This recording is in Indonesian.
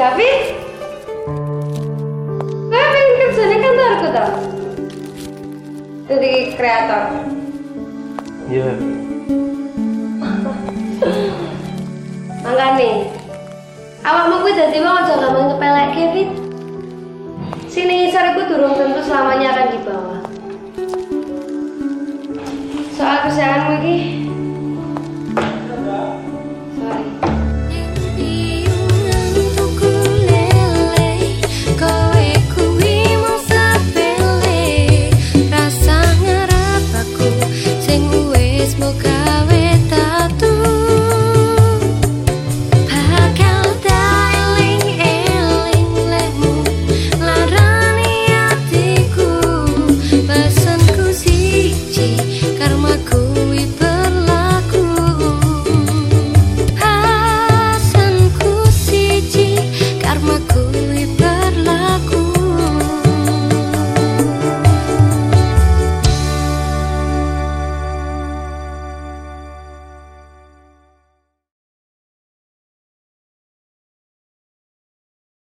David? kau pengen kerja ning kantorku ta? Jadi kreator. Iya. Makane. Awakmu kuwi dadi wong aja gampang nyepelekke, Fit. Sini ngisor iku durung tentu selamanya akan di bawah. Soal kesehatanmu iki